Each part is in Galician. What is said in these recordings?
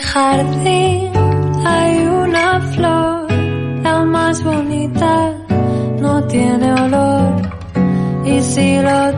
mi jardín hay una flor, la más bonita, no tiene olor. Y si lo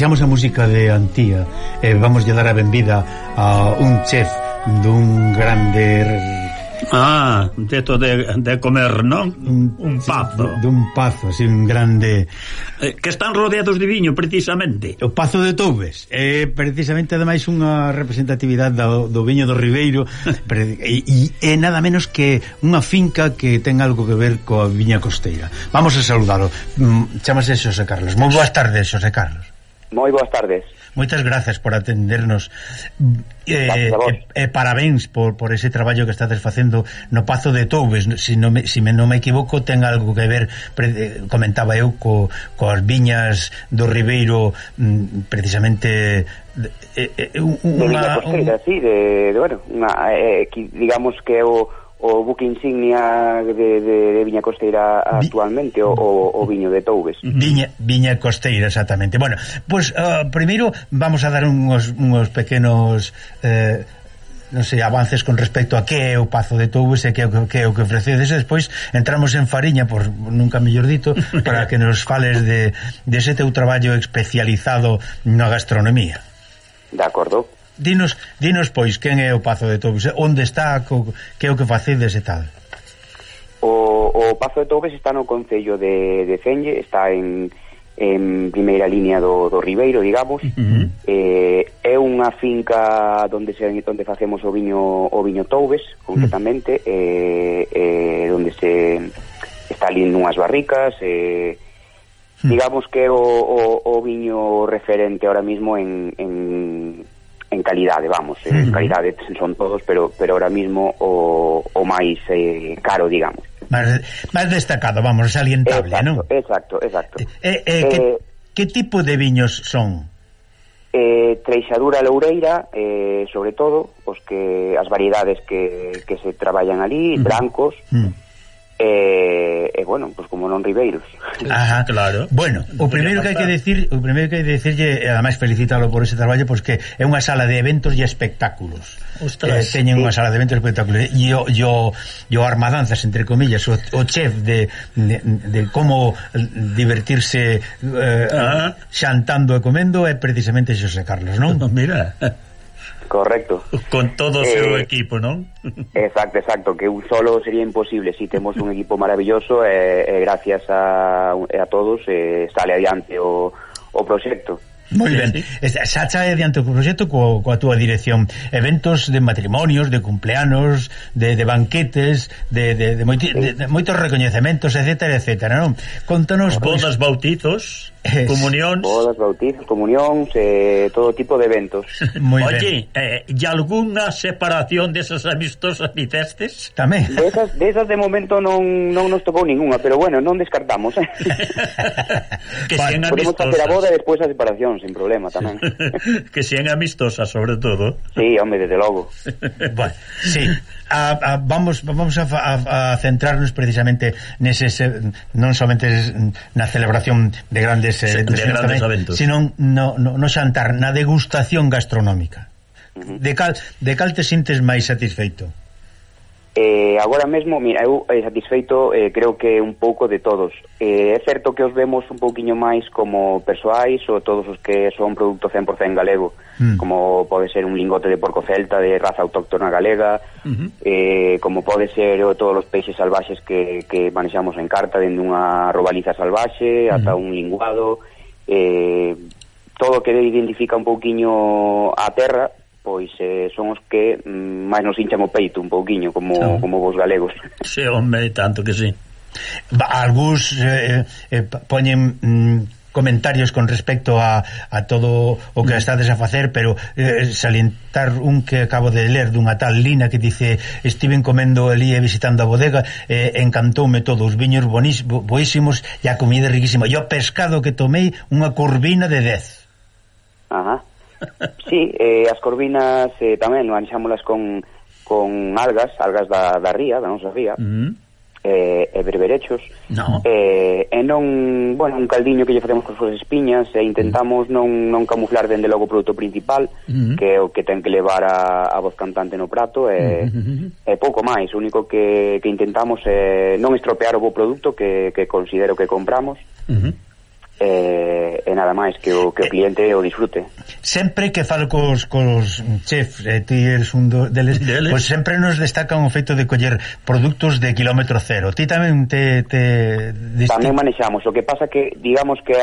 baixamos a música de Antía e eh, vamos lle dar a benvida a un chef dun grande Ah, deto de, de comer, non? Un, un pazo. Dun pazo, así, un grande eh, Que están rodeados de viño, precisamente. O pazo de Toubes É eh, precisamente, ademais, unha representatividade do, do viño do Ribeiro E é nada menos que unha finca que ten algo que ver coa viña costeira. Vamos a saludarlo mm, Chámase Xosé Carlos. Moi boas tardes, Xosé Carlos. Moi boas tardes. Moitas grazas por atendernos. Eh, eh, eh, parabéns por, por ese traballo que estades facendo no Pazo de Toubes. Se si no me, si me, non me equivoco, ten algo que ver, pre, eh, comentaba eu, co, coas viñas do Ribeiro, mm, precisamente... Eh, eh, eh unha, de Viña Costeira, un... sí, de, de, bueno, una, eh, digamos que o o buque insignia de, de, de Viña Costeira actualmente, Vi... o, o viño de Toubes. Viña, viña Costeira, exactamente. Bueno, pues uh, primeiro vamos a dar unos, unos pequenos... Eh, non sei, avances con respecto a que é o Pazo de Toubes e que é o que, o que ofrecedes despois entramos en Fariña, por nunca mellor dito para que nos fales de, de ese teu traballo especializado na gastronomía De acordo dinos, dinos pois, quen é o Pazo de Toubes, eh, onde está, co, que é o que facedes e tal. O, o Pazo de Toubes está no Concello de, de Cenlle, está en, en primeira línea do, do Ribeiro, digamos. Uh -huh. eh, é unha finca onde se onde facemos o viño o viño Toubes, concretamente, uh -huh. eh, eh, onde se está ali nunhas barricas, eh, digamos que é o, o, o viño referente ahora mismo en, en en calidade, vamos, en eh, uh -huh. calidade son todos, pero pero ahora mismo o, o máis eh, caro, digamos. Más, más destacado, vamos, salientable, exacto, non? Exacto, exacto. Eh, eh, que, eh, que eh, tipo de viños son? Eh, treixadura loureira, eh, sobre todo, os que as variedades que, que se traballan ali, uh -huh. brancos, uh -huh. eh, bueno, pois pues como non ribeiros. Ajá, claro. Bueno, o primeiro que hai que decir, o primeiro que hai que decirlle, ademais felicítalo por ese traballo, pois que é unha sala de eventos e espectáculos. Ostras. Eh, teñen sí. unha sala de eventos e espectáculos e o, e o, e o armadanzas, entre comillas, o, o chef de, de, de como divertirse eh, ah. xantando e comendo é precisamente Xosé Carlos, non? Mira. Correcto. Con todo eh, equipo, non? Exacto, exacto, que un solo sería imposible. Si temos un equipo maravilloso e, eh, eh, gracias a, a todos eh, sale adiante o, o proxecto. Moi ben, xa xa adiante o proxecto co, coa túa dirección Eventos de matrimonios, de cumpleanos De, de banquetes De, de, de, moiti, de, de moitos recoñecementos Etcétera, etcétera, non? Contanos Bodas, bautizos comunións bodas, bautizos, comunións eh, todo tipo de eventos. Muy Oye, ben. eh, e algunha separación desas amistosas nicestes? Tamén Desas de, de momento non, non nos tocou ninguna pero bueno, non descartamos eh. que vale, sean Podemos amistosas. facer a boda e despois a separación sin problema tamén. Que sean amistosas sobre todo. Sí, home, desde logo. Vale, Sí a, a, vamos vamos a, a, a centrarnos precisamente nese eh, non somente na celebración de grandes, eh, de grandes tamén, eventos, sino no, no, no xantar, na degustación gastronómica. Uh -huh. De cal de cal te sintes máis satisfeito? Eh, agora mesmo, mira, eu eh, satisfeito eh, creo que un pouco de todos. Eh, é certo que os vemos un pouquiño máis como persoais ou todos os que son produto 100% galego, mm. como pode ser un lingote de porco celta de raza autóctona galega, mm -hmm. eh, como pode ser o, todos os peixes salvaxes que, que manexamos en carta, dende unha robaliza salvaxe mm -hmm. ata un linguado, eh, todo que identifica un pouquiño a terra, pois eh, son os que mm, máis nos hinchan o peito un pouquiño como, sí. como vos galegos. Sí, home, tanto que sí. Algúns eh, eh, eh, poñen mm, comentarios con respecto a, a todo o que mm. estades a facer, pero eh, salientar un que acabo de ler dunha tal Lina que dice estiven comendo ali e visitando a bodega eh, encantoume todo, os viños bonís, boísimos e a comida riquísima. E o pescado que tomei unha curvina de 10. Ajá sí, eh, as corvinas eh, tamén manexámolas con, con algas, algas da, da ría, da nosa ría, mm. eh, e berberechos, no. eh, e non, bueno, un caldiño que lle facemos con as espiñas, e intentamos non, non camuflar dende logo o produto principal, mm. que é o que ten que levar a, a voz cantante no prato, e, mm e pouco máis, o único que, que intentamos é non estropear o bo produto que, que considero que compramos, uh Eh, e, e nada máis que o que o cliente o disfrute. Sempre que falo cos, cos chefs, e ti eres un do, deles, deles, pois sempre nos destacan o feito de coller produtos de kilómetro cero. Ti tamén te... te. Tamén manexamos, o que pasa que, digamos que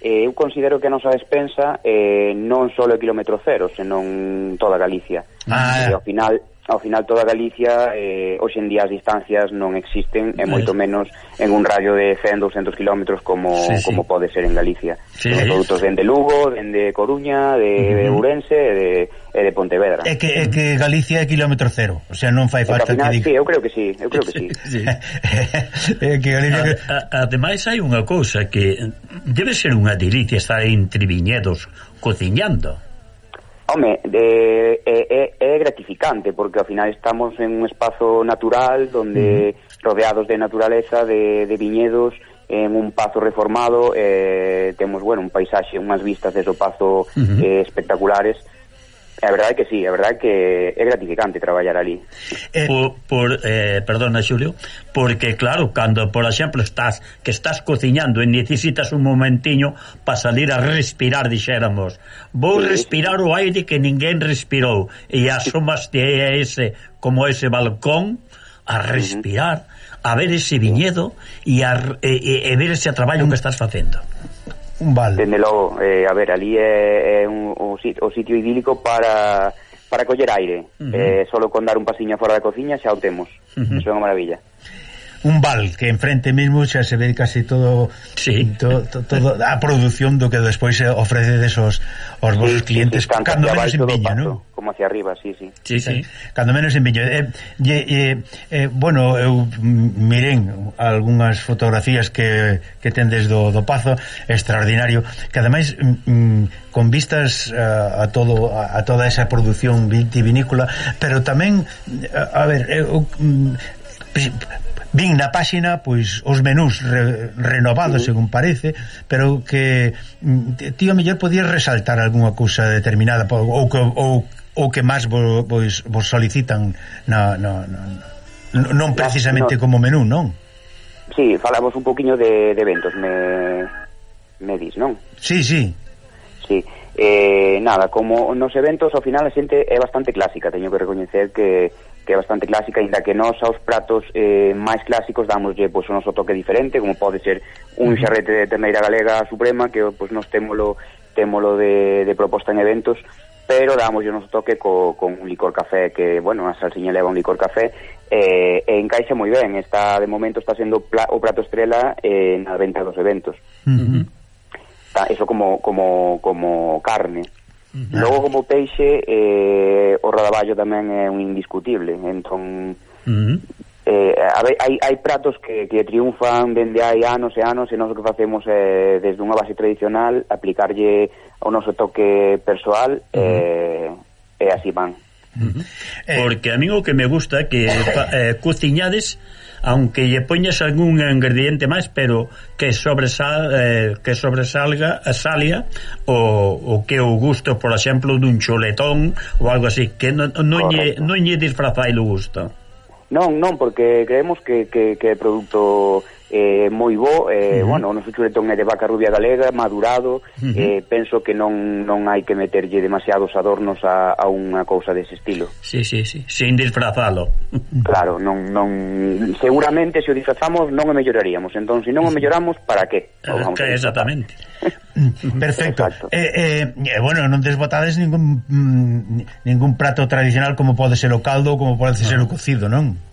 eh, eu considero que a nosa despensa eh, non só é kilómetro cero, senón toda Galicia. Ah. E ao final ao final toda Galicia eh, hoxe en día as distancias non existen e moito menos en un radio de 100, 200 km como, sí, sí. como pode ser en Galicia. Sí, eh, produtos dende Lugo, dende Coruña de, uh -huh. Ourense e de, e de Pontevedra. É que, é que Galicia é kilómetro cero o sea, non fai falta que, final, que diga. Sí, eu creo que sí, eu creo que sí, sí. é que Galicia... a, a, Ademais hai unha cousa que debe ser unha delicia estar en Triviñedos cociñando. Home, é, é, é gratificante porque ao final estamos en un espazo natural donde mm. rodeados de naturaleza, de, de viñedos en un pazo reformado eh, temos, bueno, un paisaxe, unhas vistas de pazo uh eh, espectaculares É verdade que sí, é verdade que é gratificante traballar ali. Eh, por, por, eh, perdona, Xulio, porque claro, cando, por exemplo, estás que estás cociñando e necesitas un momentiño para salir a respirar, dixéramos. Vou sí. respirar o aire que ninguén respirou e asomaste a ese como ese balcón a respirar, a ver ese viñedo e a e, e ver ese traballo que estás facendo. Un val. Dende logo, eh, a ver, ali é, é un, o, sitio, o sitio idílico para para coller aire. Uh -huh. eh, solo con dar un pasiño fora da cociña xa o temos. Uh -huh. Eso é unha maravilla un val que enfrente mesmo xa se ve casi todo sí. to, to, todo a produción do que despois ofrecedes os, os sí, vosos clientes sí, sí, cando menos empeño, ¿no? Como hacia arriba, sí, sí. Sí, sí. Cando menos empeño. Eh, eh, eh, bueno, eu miren algunhas fotografías que, que tendes do, do Pazo, extraordinario, que ademais mm, mm con vistas uh, a todo a, a toda esa produción vitivinícola, pero tamén a, a ver, eu mm, vin na páxina pois os menús re, renovados uh -huh. según parece, pero que mm, tío mellor podías resaltar algunha cousa determinada ou que ou, ou que máis vos, pois, vos, vos solicitan na, na, na, non precisamente no, no. como menú, non? Sí, falamos un poquinho de, de eventos, me me dis, non? Sí, sí. Sí. Eh, nada, como nos eventos ao final a xente é bastante clásica, teño que recoñecer que que é bastante clásica, ainda que nós aos pratos eh, máis clásicos damoslle pois, o noso toque diferente, como pode ser un xarrete de terneira galega suprema, que pois, nos témolo, témolo de, de proposta en eventos, pero damoslle o noso toque co, con un licor café, que, bueno, a salsiña leva un licor café, eh, e encaixa moi ben, está, de momento está sendo pla, o prato estrela eh, na venta dos eventos. Uh -huh. Está, eso como, como, como carne. Uh -huh. Logo como peixe eh, o radaballo tamén é un indiscutible, entón uh -huh. eh, hai, hai pratos que, que triunfan dende hai anos e anos e nós o que facemos é eh, desde unha base tradicional aplicarlle o noso toque persoal uh -huh. eh, e así van. Uh -huh. Porque a mí o que me gusta que eh, cociñades aunque lle poñas algún ingrediente máis, pero que sobresal, eh, que sobresalga a salia o, o que o gusto, por exemplo, dun choletón ou algo así, que non, non, lle, non lle disfrazai o gusto. Non, non, porque creemos que, que, que é produto eh, moi bo, eh, uh -huh. bueno, o noso chuletón é de vaca rubia galega, madurado, uh -huh. eh, penso que non non hai que meterlle demasiados adornos a, a unha cousa dese estilo. Sí, sí, sí, sin disfrazalo. Claro, non, non seguramente se o disfrazamos non o melloraríamos, entón se non o melloramos, para que? Vamos que eh, exactamente. Perfecto. Eh, eh, eh, bueno, non desbotades ningún mm, ningún prato tradicional como pode ser o caldo ou como pode ser o cocido, non?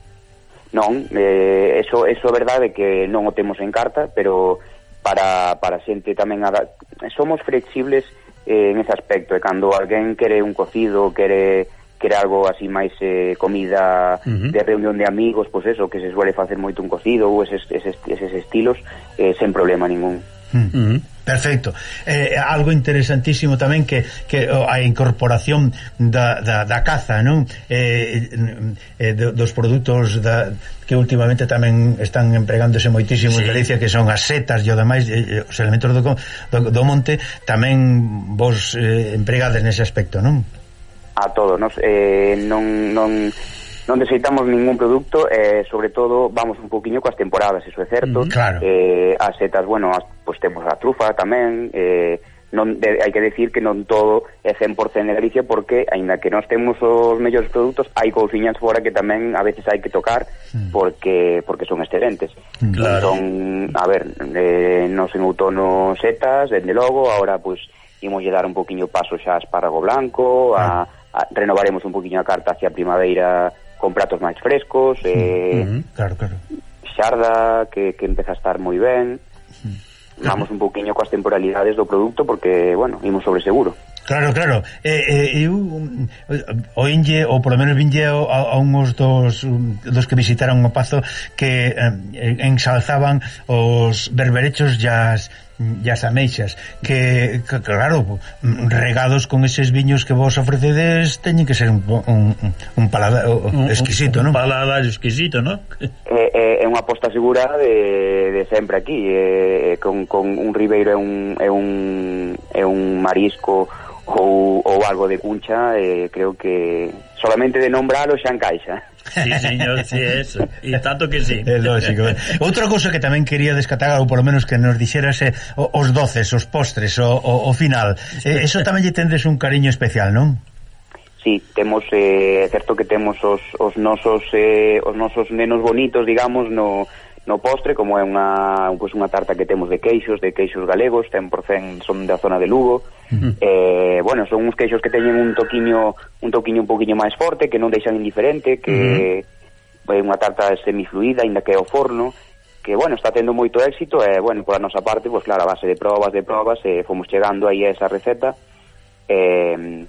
Non, eh, eso, eso é verdade que non o temos en carta, pero para, para xente tamén... Ada... Somos flexibles eh, en ese aspecto, e cando alguén quere un cocido, quere quere algo así máis eh, comida uh -huh. de reunión de amigos, pois pues eso, que se suele facer moito un cocido ou eses, eses, eses estilos, eh, sen problema ningún. Uh -huh. Perfecto. Eh, algo interesantísimo tamén que, que a incorporación da, da, da caza, non? Eh, eh, dos produtos da, que últimamente tamén están empregándose moitísimo sí. en Galicia que son as setas e o demais eh, eh, os elementos do, do, do monte tamén vos eh, empregades nese aspecto, non? A todo, nos eh, non non non deseitamos ningún produto e eh, sobre todo vamos un poquinho coas temporadas, eso é certo. Mm, claro. Eh, as setas, bueno, as, pues temos a trufa tamén, eh, non de, hai que decir que non todo é 100% de Galicia porque aínda que nós temos os mellores produtos, hai cousiñas fora que tamén a veces hai que tocar hmm. porque porque son excelentes. Hmm, claro. Son, a ver, eh, nos en outono setas, dende logo, agora pois pues, imos dar un poquinho paso xa a espárrago blanco, a, ah. a renovaremos un poquinho a carta hacia a primavera con pratos máis frescos eh, mm, -hmm, claro, claro. xarda que, que empeza a estar moi ben claro. vamos un poquinho coas temporalidades do produto porque, bueno, imos sobre seguro Claro, claro. Eh, eh, eu oínlle, ou polo menos vinlle a, a unhos dos, dos que visitaron o Pazo que eh, ensalzaban os berberechos e as, e as ameixas que, que claro, regados con eses viños que vos ofrecedes teñen que ser un, un, un paladar exquisito, non? Un paladar exquisito, non? É, é, é unha aposta segura de, de sempre aquí é, con, con un ribeiro é un, é un, é un marisco ou, ou algo de cuncha eh, creo que solamente de nombralo xa encaixa. Sí, señor, sí, eso E tanto que sí. É lógico. Outra cousa que tamén quería descatar Ou polo menos que nos dixeras Os doces, os postres, o, o, o final. Eh, Eso tamén lle tendes un cariño especial, non? sí, temos eh, certo que temos os, os nosos eh, os nosos nenos bonitos, digamos, no No postre, como é unha, pois, unha tarta que temos de queixos, de queixos galegos, 100% son da zona de Lugo. Uh -huh. eh, bueno, son uns queixos que teñen un toquiño un toquiño un poquinho máis forte, que non deixan indiferente, que uh -huh. é unha tarta semifluida, ainda que é o forno, que, bueno, está tendo moito éxito, e, eh, bueno, a nosa parte, pois, claro, a base de probas, de probas, eh, fomos chegando aí a esa receta, eh,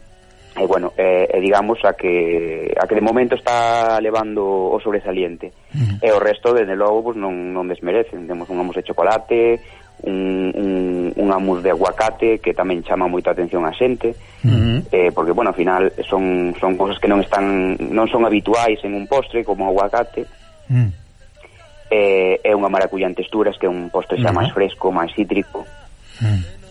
e bueno, e, e digamos a que a que de momento está levando o sobresaliente. Uh -huh. E o resto desde logo pues, non non desmerecen. Temos un amus de chocolate, un, un, un amus de aguacate que tamén chama moita atención a xente, uh -huh. eh, porque bueno, ao final son son cosas que non están non son habituais en un postre como o aguacate. Uh -huh. eh, é unha maracuyá en texturas que é un postre xa uh -huh. máis fresco, máis cítrico. Uh -huh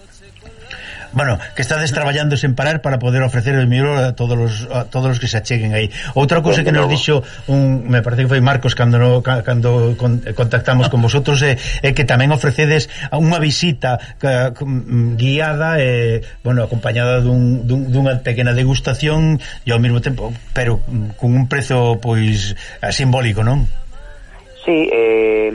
bueno, que estades traballando sen parar para poder ofrecer o mellor a todos os, a todos os que se acheguen aí. Outra cousa que nos dixo un, me parece que foi Marcos cando no, cando con, contactamos con vosotros é, é que tamén ofrecedes unha visita ca, guiada e, bueno, acompañada dun, dun, dunha pequena degustación e ao mesmo tempo, pero mm, con un prezo pois eh, simbólico, non? Sí, eh,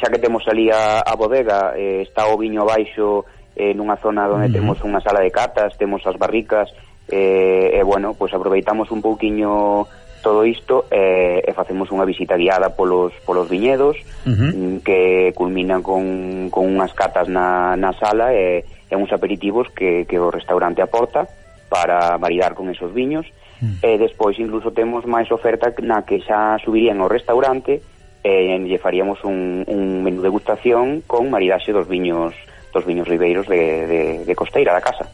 xa que temos ali a, a bodega, eh, está o viño baixo eh, nunha zona onde mm. temos unha sala de catas, temos as barricas, eh, e bueno, pois aproveitamos un pouquiño todo isto eh, e facemos unha visita guiada polos polos viñedos uh -huh. Mm, que culminan con, con unhas catas na, na sala e, e uns aperitivos que, que o restaurante aporta para maridar con esos viños uh -huh. e despois incluso temos máis oferta na que xa subirían ao restaurante e lle faríamos un, un menú degustación con maridaxe dos viños dos viños ribeiros de, de, de costeira da casa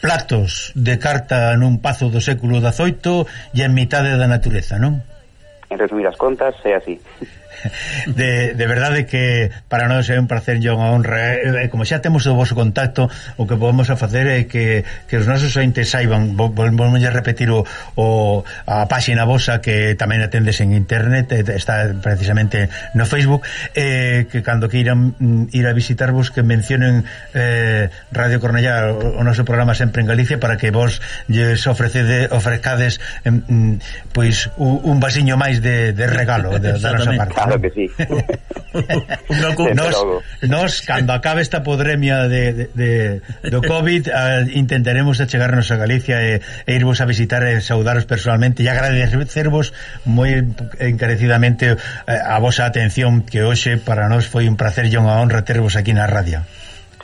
platos de carta nun pazo do século XVIII e en mitade da natureza, non? Entón, en resumidas contas, é así. de, de verdade que para nós é un placer e unha honra eh, eh, como xa temos o vosso contacto o que podemos a facer é que, que os nosos ointes saiban volvemos a repetir o, o, a páxina vosa que tamén atendes en internet eh, está precisamente no Facebook eh, que cando que irán mm, ir a visitarvos que mencionen eh, Radio Cornellá o, o noso programa sempre en Galicia para que vos lles ofrecede, ofrezcades em, mm, pois un, un vasiño máis de, de regalo de, da nosa parte. Claro que sí. no, nos, nos, cando acabe esta podremia de, de, de do COVID, a, ah, intentaremos achegarnos a Galicia e, e irvos a visitar e saudaros personalmente e agradecervos moi encarecidamente a, a vosa atención que hoxe para nós foi un placer e unha honra tervos aquí na radio.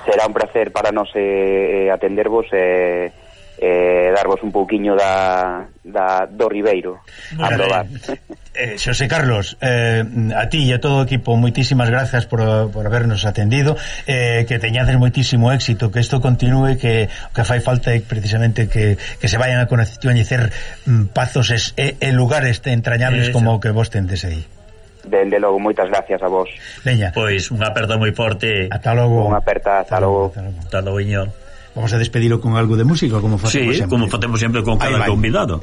Será un placer para nós eh, eh atendervos e eh, eh, darvos un pouquiño da, da, do Ribeiro a probar. Eh, eh, Xosé Carlos, eh, a ti e a todo o equipo moitísimas grazas por, por habernos atendido eh, que teñades moitísimo éxito que isto continue que que fai falta é precisamente que, que se vayan a coñecer mm, pazos es, e, e lugares entrañables Eso. como o que vos tendes aí Dende logo, moitas gracias a vos Veña. Pois, unha aperta moi forte Ata logo Unha aperta, ata, ata logo Ata logo, ata logo. Ata logo Vamos a despedilo con algo de música como facemos sí, sempre. como facemos sempre con cada convidado.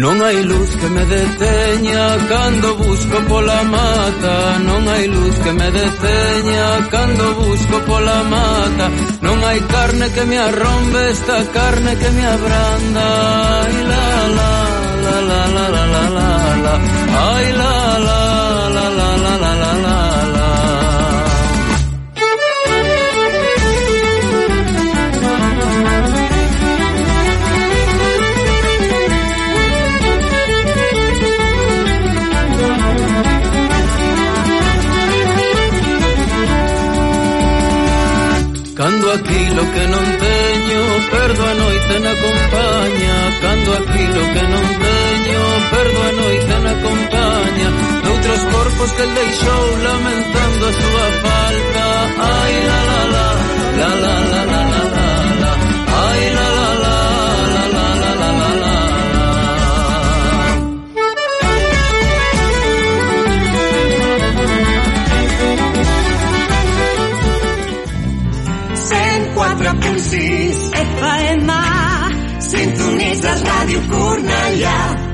Non hai luz que me deteña cando busco pola mata. Non hai luz que me deteña cando busco pola mata. Non hai carne que me arrombe esta carne que me abranda. Ai la la la la la la la la Ai la la aquilo que non teño Perdo a noite na compañía Cando aquilo que non teño Perdo a noite na compañía Noutros corpos que el deixou Lamentando a súa falta. Ai la la la La la la la, la. ακούσεις ΕΠΑ ΕΜΑ Συντονίζας ράδιο κουρναλιά.